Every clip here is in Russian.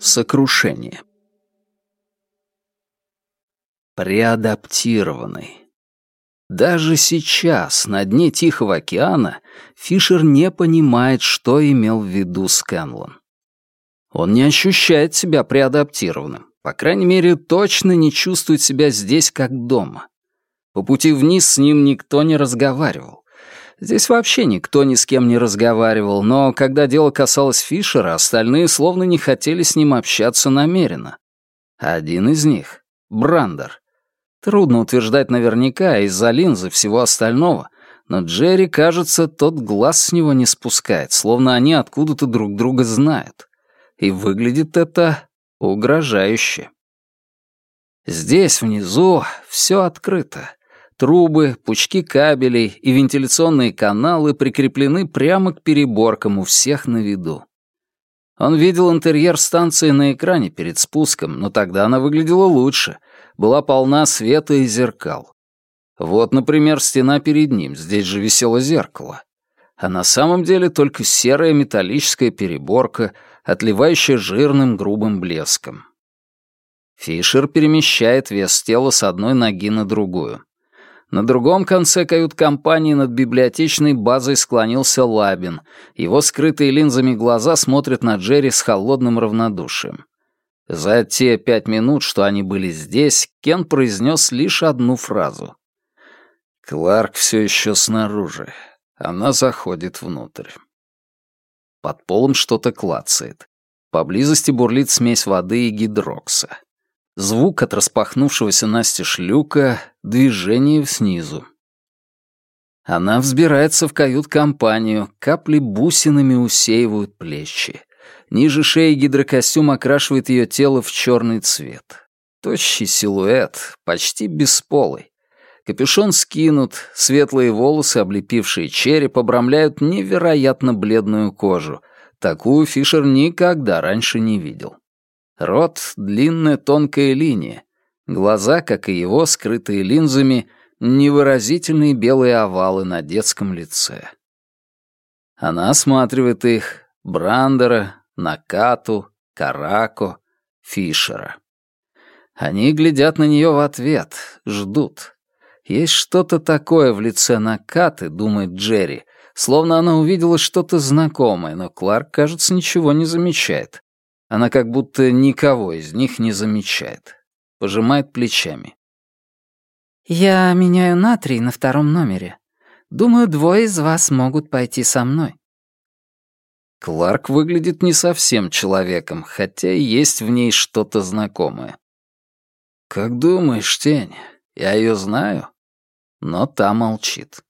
Сокрушение. Преадаптированный. Даже сейчас, на дне Тихого океана, Фишер не понимает, что имел в виду Скэнлон. Он не ощущает себя преадаптированным. По крайней мере, точно не чувствует себя здесь как дома. По пути вниз с ним никто не разговаривал. Здесь вообще никто ни с кем не разговаривал, но когда дело касалось Фишера, остальные словно не хотели с ним общаться намеренно. Один из них — Брандер. Трудно утверждать наверняка из-за линзы всего остального, но Джерри, кажется, тот глаз с него не спускает, словно они откуда-то друг друга знают. И выглядит это угрожающе. Здесь, внизу, все открыто. Трубы, пучки кабелей и вентиляционные каналы прикреплены прямо к переборкам у всех на виду. Он видел интерьер станции на экране перед спуском, но тогда она выглядела лучше, была полна света и зеркал. Вот, например, стена перед ним, здесь же висело зеркало. А на самом деле только серая металлическая переборка, отливающая жирным грубым блеском. Фишер перемещает вес тела с одной ноги на другую. На другом конце кают-компании над библиотечной базой склонился Лабин. Его скрытые линзами глаза смотрят на Джерри с холодным равнодушием. За те пять минут, что они были здесь, Кен произнес лишь одну фразу. «Кларк все еще снаружи. Она заходит внутрь». Под полом что-то клацает. Поблизости бурлит смесь воды и гидрокса. Звук от распахнувшегося настежь люка, движение снизу. Она взбирается в кают-компанию, капли бусинами усеивают плечи. Ниже шеи гидрокостюм окрашивает ее тело в черный цвет. Тощий силуэт, почти бесполый. Капюшон скинут, светлые волосы, облепившие череп, обрамляют невероятно бледную кожу. Такую Фишер никогда раньше не видел. Рот — длинная тонкая линия. Глаза, как и его, скрытые линзами, невыразительные белые овалы на детском лице. Она осматривает их, Брандера, Накату, Карако, Фишера. Они глядят на нее в ответ, ждут. Есть что-то такое в лице Накаты, думает Джерри, словно она увидела что-то знакомое, но Кларк, кажется, ничего не замечает. Она как будто никого из них не замечает. Пожимает плечами. «Я меняю натрий на втором номере. Думаю, двое из вас могут пойти со мной». Кларк выглядит не совсем человеком, хотя есть в ней что-то знакомое. «Как думаешь, Тень, я ее знаю?» Но та молчит.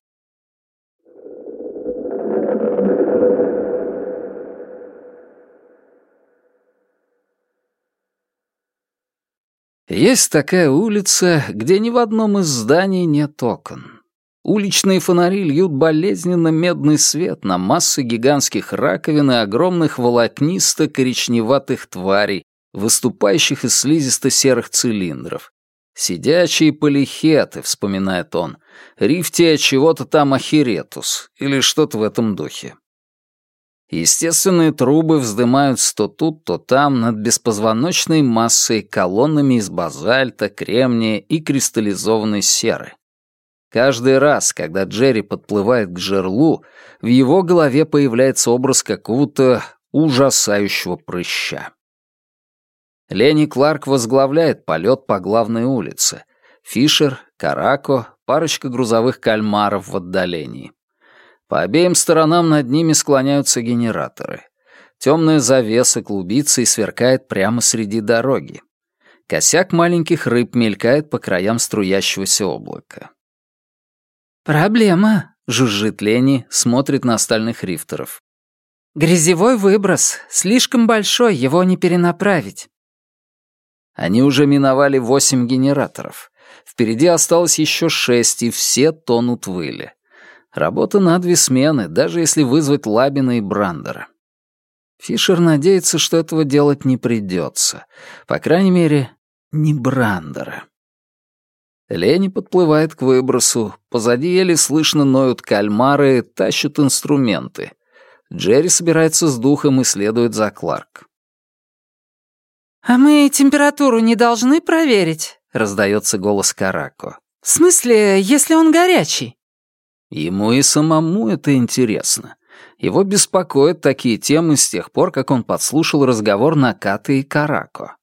Есть такая улица, где ни в одном из зданий нет окон. Уличные фонари льют болезненно медный свет на массы гигантских раковин и огромных волокнисто-коричневатых тварей, выступающих из слизисто-серых цилиндров. «Сидячие полихеты», — вспоминает он, — «рифтия чего-то там ахиретус» или что-то в этом духе. Естественные трубы вздымаются то тут, то там над беспозвоночной массой колоннами из базальта, кремния и кристаллизованной серы. Каждый раз, когда Джерри подплывает к жерлу, в его голове появляется образ какого-то ужасающего прыща. Ленни Кларк возглавляет полет по главной улице. Фишер, Карако, парочка грузовых кальмаров в отдалении. По обеим сторонам над ними склоняются генераторы. Темная завеса клубится и сверкает прямо среди дороги. Косяк маленьких рыб мелькает по краям струящегося облака. «Проблема», — жужжит Лени, смотрит на остальных рифтеров. «Грязевой выброс. Слишком большой, его не перенаправить». Они уже миновали восемь генераторов. Впереди осталось еще шесть, и все тонут в. Работа на две смены, даже если вызвать Лабина и Брандера. Фишер надеется, что этого делать не придется. По крайней мере, не Брандера. Лени подплывает к выбросу, позади еле слышно ноют кальмары, тащат инструменты. Джерри собирается с духом и следует за Кларк. «А мы температуру не должны проверить?» — раздается голос Карако. «В смысле, если он горячий?» Ему и самому это интересно. Его беспокоят такие темы с тех пор, как он подслушал разговор Накаты и Карако.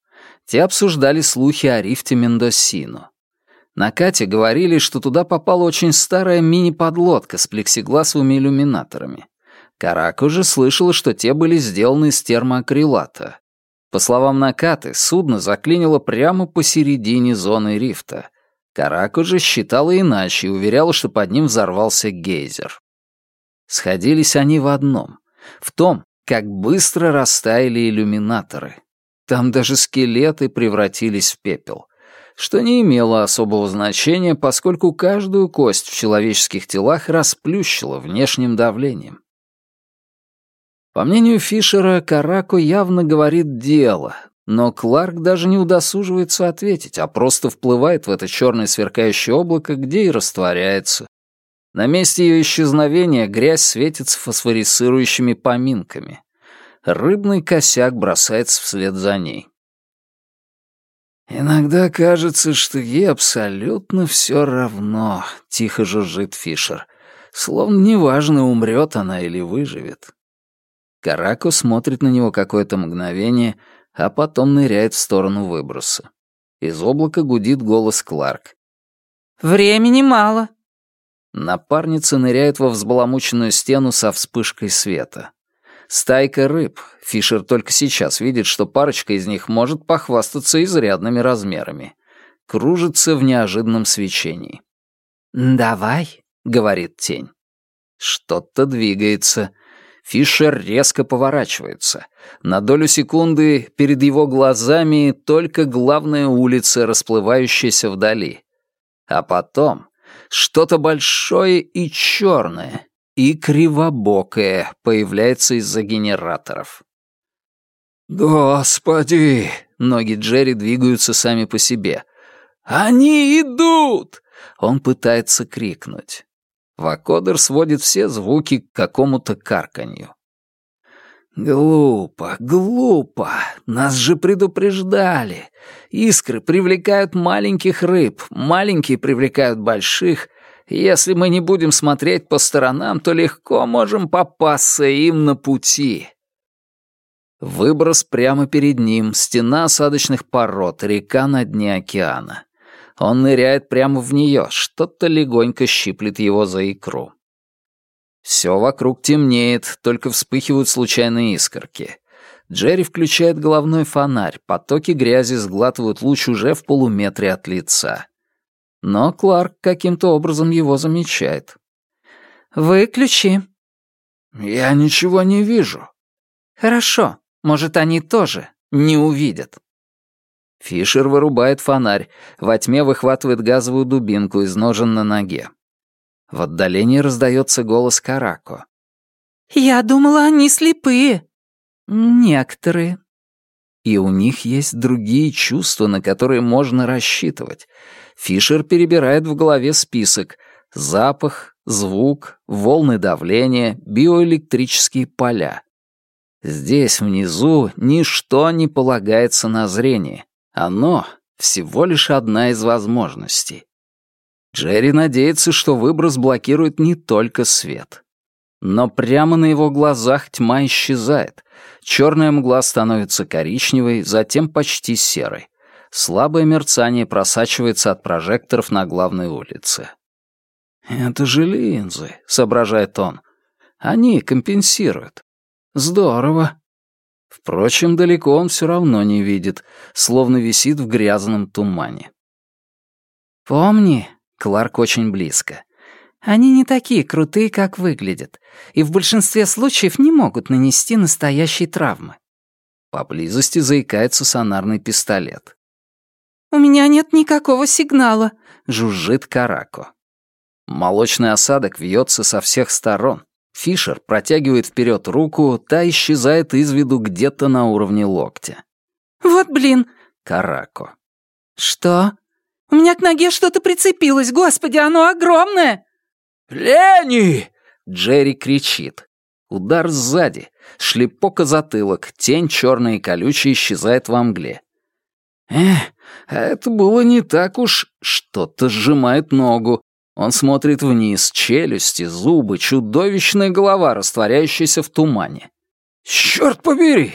Те обсуждали слухи о рифте Мендосино. На Кате говорили, что туда попала очень старая мини-подлодка с плексигласовыми иллюминаторами. Карако же слышала, что те были сделаны из термоакрилата. По словам Накаты, судно заклинило прямо посередине зоны рифта. Карако же считала иначе и уверяла, что под ним взорвался гейзер. Сходились они в одном — в том, как быстро растаяли иллюминаторы. Там даже скелеты превратились в пепел, что не имело особого значения, поскольку каждую кость в человеческих телах расплющило внешним давлением. По мнению Фишера, Карако явно говорит дело, но Кларк даже не удосуживается ответить, а просто вплывает в это черное сверкающее облако, где и растворяется. На месте ее исчезновения грязь светится фосфорисцирующими поминками. Рыбный косяк бросается вслед за ней. «Иногда кажется, что ей абсолютно все равно», — тихо жужжит Фишер. «Словно неважно, умрет она или выживет». Карако смотрит на него какое-то мгновение, а потом ныряет в сторону выброса. Из облака гудит голос Кларк. «Времени мало». Напарница ныряет во взбаламученную стену со вспышкой света. Стайка рыб. Фишер только сейчас видит, что парочка из них может похвастаться изрядными размерами. Кружится в неожиданном свечении. «Давай», — говорит тень. Что-то двигается. Фишер резко поворачивается. На долю секунды перед его глазами только главная улица, расплывающаяся вдали. А потом что-то большое и черное, и кривобокое появляется из-за генераторов. «Господи!» — ноги Джерри двигаются сами по себе. «Они идут!» — он пытается крикнуть. Вакодер сводит все звуки к какому-то карканью. «Глупо, глупо! Нас же предупреждали! Искры привлекают маленьких рыб, маленькие привлекают больших. Если мы не будем смотреть по сторонам, то легко можем попасться им на пути». Выброс прямо перед ним, стена осадочных пород, река на дне океана. Он ныряет прямо в нее, что-то легонько щиплет его за икру. Все вокруг темнеет, только вспыхивают случайные искорки. Джерри включает головной фонарь, потоки грязи сглатывают луч уже в полуметре от лица. Но Кларк каким-то образом его замечает. «Выключи». «Я ничего не вижу». «Хорошо, может, они тоже не увидят». Фишер вырубает фонарь, во тьме выхватывает газовую дубинку из ножен на ноге. В отдалении раздается голос Карако. «Я думала, они слепые». «Некоторые». И у них есть другие чувства, на которые можно рассчитывать. Фишер перебирает в голове список. Запах, звук, волны давления, биоэлектрические поля. Здесь, внизу, ничто не полагается на зрение. Оно всего лишь одна из возможностей. Джерри надеется, что выброс блокирует не только свет. Но прямо на его глазах тьма исчезает. Черная мгла становится коричневой, затем почти серой. Слабое мерцание просачивается от прожекторов на главной улице. «Это же линзы», — соображает он. «Они компенсируют. Здорово. Впрочем, далеко он все равно не видит, словно висит в грязном тумане. «Помни», — Кларк очень близко, — «они не такие крутые, как выглядят, и в большинстве случаев не могут нанести настоящей травмы». Поблизости заикается сонарный пистолет. «У меня нет никакого сигнала», — жужжит Карако. Молочный осадок вьется со всех сторон, Фишер протягивает вперед руку, та исчезает из виду где-то на уровне локтя. «Вот блин!» Карако. «Что?» У меня к ноге что-то прицепилось, господи, оно огромное!» «Лени!» — Джерри кричит. Удар сзади, шлепок о затылок, тень черная и колючая исчезает во мгле. Эх, это было не так уж. Что-то сжимает ногу. Он смотрит вниз, челюсти, зубы, чудовищная голова, растворяющаяся в тумане. «Черт побери!»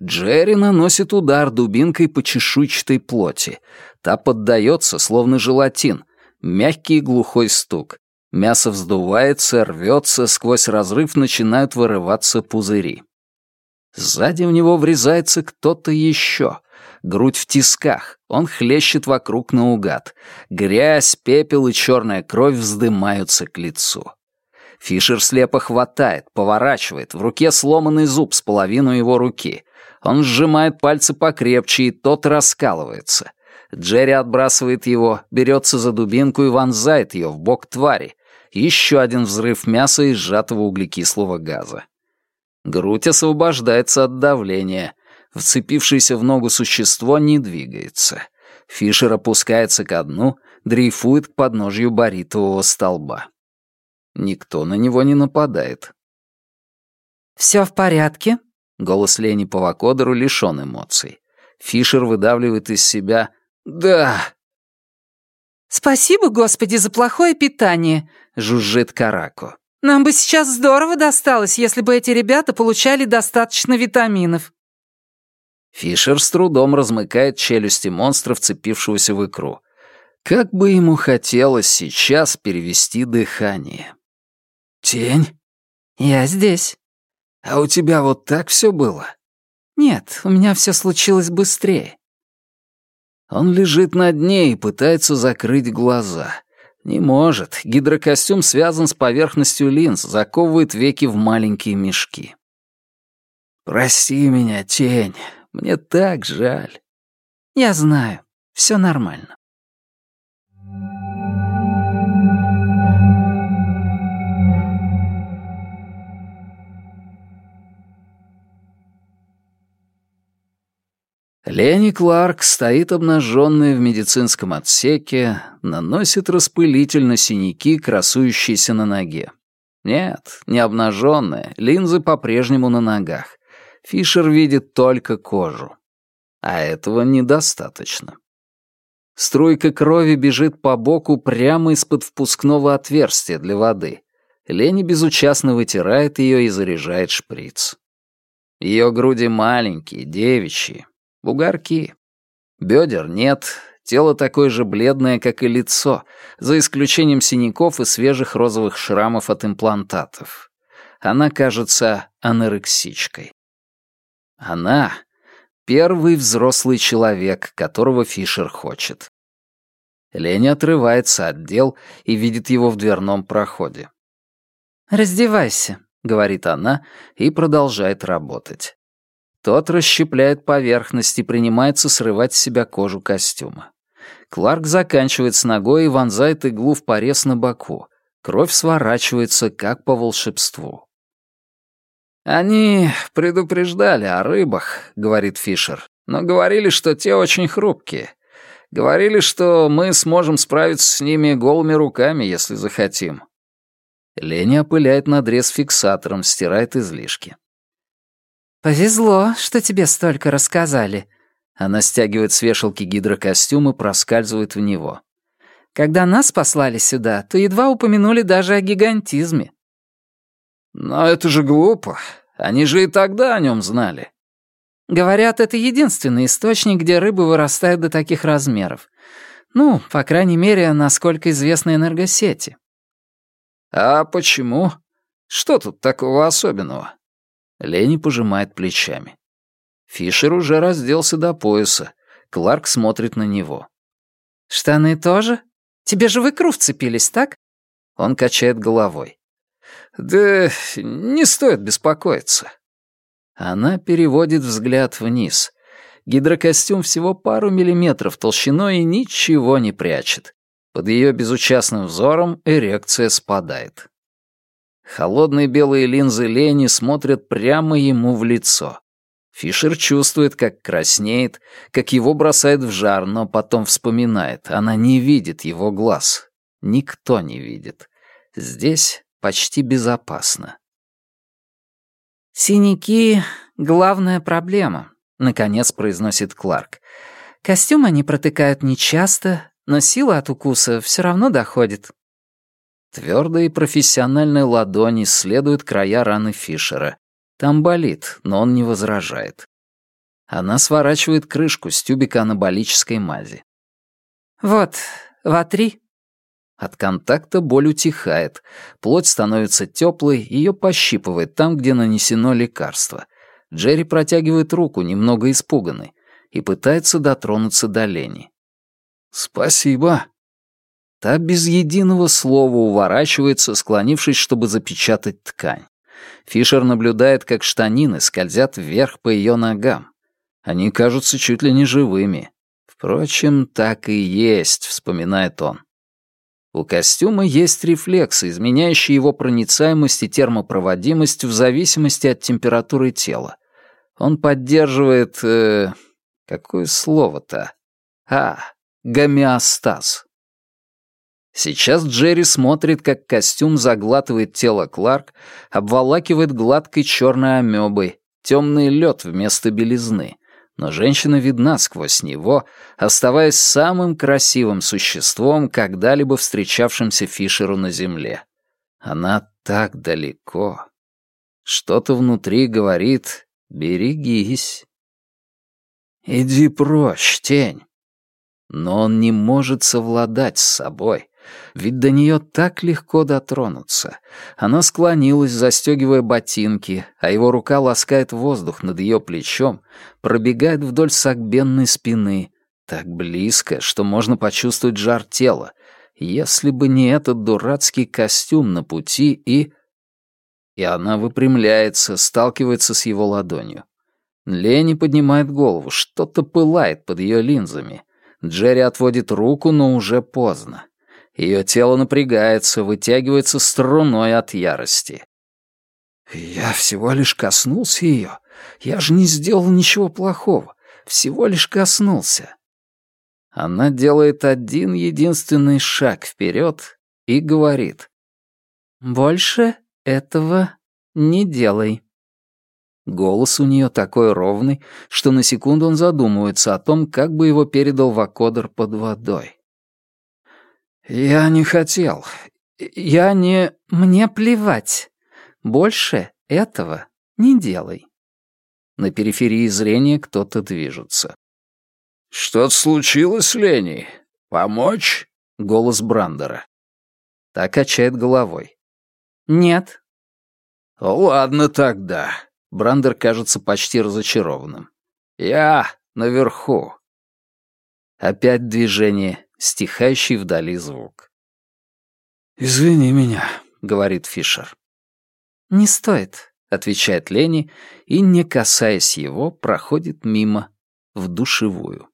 Джерри наносит удар дубинкой по чешуйчатой плоти. Та поддается, словно желатин. Мягкий глухой стук. Мясо вздувается, рвется, сквозь разрыв начинают вырываться пузыри. Сзади в него врезается кто-то еще. Грудь в тисках. Он хлещет вокруг наугад. Грязь, пепел и черная кровь вздымаются к лицу. Фишер слепо хватает, поворачивает. В руке сломанный зуб с половину его руки. Он сжимает пальцы покрепче, и тот раскалывается. Джерри отбрасывает его, берется за дубинку и вонзает ее в бок твари. Еще один взрыв мяса и сжатого углекислого газа. Грудь освобождается от давления. Вцепившееся в ногу существо не двигается. Фишер опускается ко дну, дрейфует к подножью баритового столба. Никто на него не нападает. «Все в порядке?» Голос Лени Павакодеру лишён эмоций. Фишер выдавливает из себя «Да». «Спасибо, Господи, за плохое питание», — жужжит Карако. «Нам бы сейчас здорово досталось, если бы эти ребята получали достаточно витаминов». Фишер с трудом размыкает челюсти монстра, вцепившегося в икру. Как бы ему хотелось сейчас перевести дыхание. «Тень?» «Я здесь». «А у тебя вот так все было?» «Нет, у меня все случилось быстрее». Он лежит на дне и пытается закрыть глаза. Не может. Гидрокостюм связан с поверхностью линз, заковывает веки в маленькие мешки. «Прости меня, тень. Мне так жаль». «Я знаю. Все нормально». Лени Кларк стоит обнаженная в медицинском отсеке, наносит распылитель на синяки, красующиеся на ноге. Нет, не обнаженная, линзы по-прежнему на ногах. Фишер видит только кожу. А этого недостаточно. Струйка крови бежит по боку прямо из-под впускного отверстия для воды. Лени безучастно вытирает ее и заряжает шприц. Ее груди маленькие, девичьи, Бугорки. Бедер нет, тело такое же бледное, как и лицо, за исключением синяков и свежих розовых шрамов от имплантатов. Она кажется анорексичкой. Она — первый взрослый человек, которого Фишер хочет. Леня отрывается от дел и видит его в дверном проходе. «Раздевайся», — говорит она и продолжает работать. Тот расщепляет поверхность и принимается срывать с себя кожу костюма. Кларк заканчивает с ногой и вонзает иглу в порез на боку. Кровь сворачивается, как по волшебству. «Они предупреждали о рыбах», — говорит Фишер, «но говорили, что те очень хрупкие. Говорили, что мы сможем справиться с ними голыми руками, если захотим». Леня опыляет надрез фиксатором, стирает излишки. «Повезло, что тебе столько рассказали». Она стягивает с вешалки гидрокостюм и проскальзывает в него. «Когда нас послали сюда, то едва упомянули даже о гигантизме». «Но это же глупо. Они же и тогда о нем знали». «Говорят, это единственный источник, где рыбы вырастают до таких размеров. Ну, по крайней мере, насколько известны энергосети». «А почему? Что тут такого особенного?» Лени пожимает плечами. Фишер уже разделся до пояса. Кларк смотрит на него. «Штаны тоже? Тебе же в икру вцепились, так?» Он качает головой. «Да не стоит беспокоиться». Она переводит взгляд вниз. Гидрокостюм всего пару миллиметров толщиной и ничего не прячет. Под ее безучастным взором эрекция спадает. Холодные белые линзы Лени смотрят прямо ему в лицо. Фишер чувствует, как краснеет, как его бросает в жар, но потом вспоминает. Она не видит его глаз. Никто не видит. Здесь почти безопасно. «Синяки — главная проблема», — наконец произносит Кларк. «Костюм они протыкают нечасто, но сила от укуса все равно доходит». Твердой и профессиональной ладони исследуют края раны Фишера. Там болит, но он не возражает. Она сворачивает крышку с тюбика анаболической мази. «Вот, вотри». От контакта боль утихает, плоть становится теплой, ее пощипывает там, где нанесено лекарство. Джерри протягивает руку, немного испуганный, и пытается дотронуться до Лени. «Спасибо». Та без единого слова уворачивается, склонившись, чтобы запечатать ткань. Фишер наблюдает, как штанины скользят вверх по ее ногам. Они кажутся чуть ли не живыми. Впрочем, так и есть, вспоминает он. У костюма есть рефлексы, изменяющие его проницаемость и термопроводимость в зависимости от температуры тела. Он поддерживает... Э, какое слово-то? А, гомеостаз. Сейчас Джерри смотрит, как костюм заглатывает тело Кларк, обволакивает гладкой черной амебой, темный лед вместо белизны. Но женщина видна сквозь него, оставаясь самым красивым существом, когда-либо встречавшимся Фишеру на Земле. Она так далеко. Что-то внутри говорит «берегись». «Иди прочь, тень». Но он не может совладать с собой. Ведь до нее так легко дотронуться. Она склонилась, застегивая ботинки, а его рука ласкает воздух над ее плечом, пробегает вдоль согбенной спины, так близко, что можно почувствовать жар тела, если бы не этот дурацкий костюм на пути и... И она выпрямляется, сталкивается с его ладонью. Лени поднимает голову, что-то пылает под ее линзами. Джерри отводит руку, но уже поздно. Ее тело напрягается, вытягивается струной от ярости. «Я всего лишь коснулся ее. Я же не сделал ничего плохого. Всего лишь коснулся». Она делает один единственный шаг вперед и говорит. «Больше этого не делай». Голос у нее такой ровный, что на секунду он задумывается о том, как бы его передал Вакодер под водой. «Я не хотел. Я не...» «Мне плевать. Больше этого не делай». На периферии зрения кто-то движется. «Что-то случилось, Лени? Помочь?» — голос Брандера. Так качает головой. «Нет». «Ладно тогда». Брандер кажется почти разочарованным. «Я наверху». Опять движение, стихающий вдали звук. «Извини меня», — говорит Фишер. «Не стоит», — отвечает Лени и, не касаясь его, проходит мимо в душевую.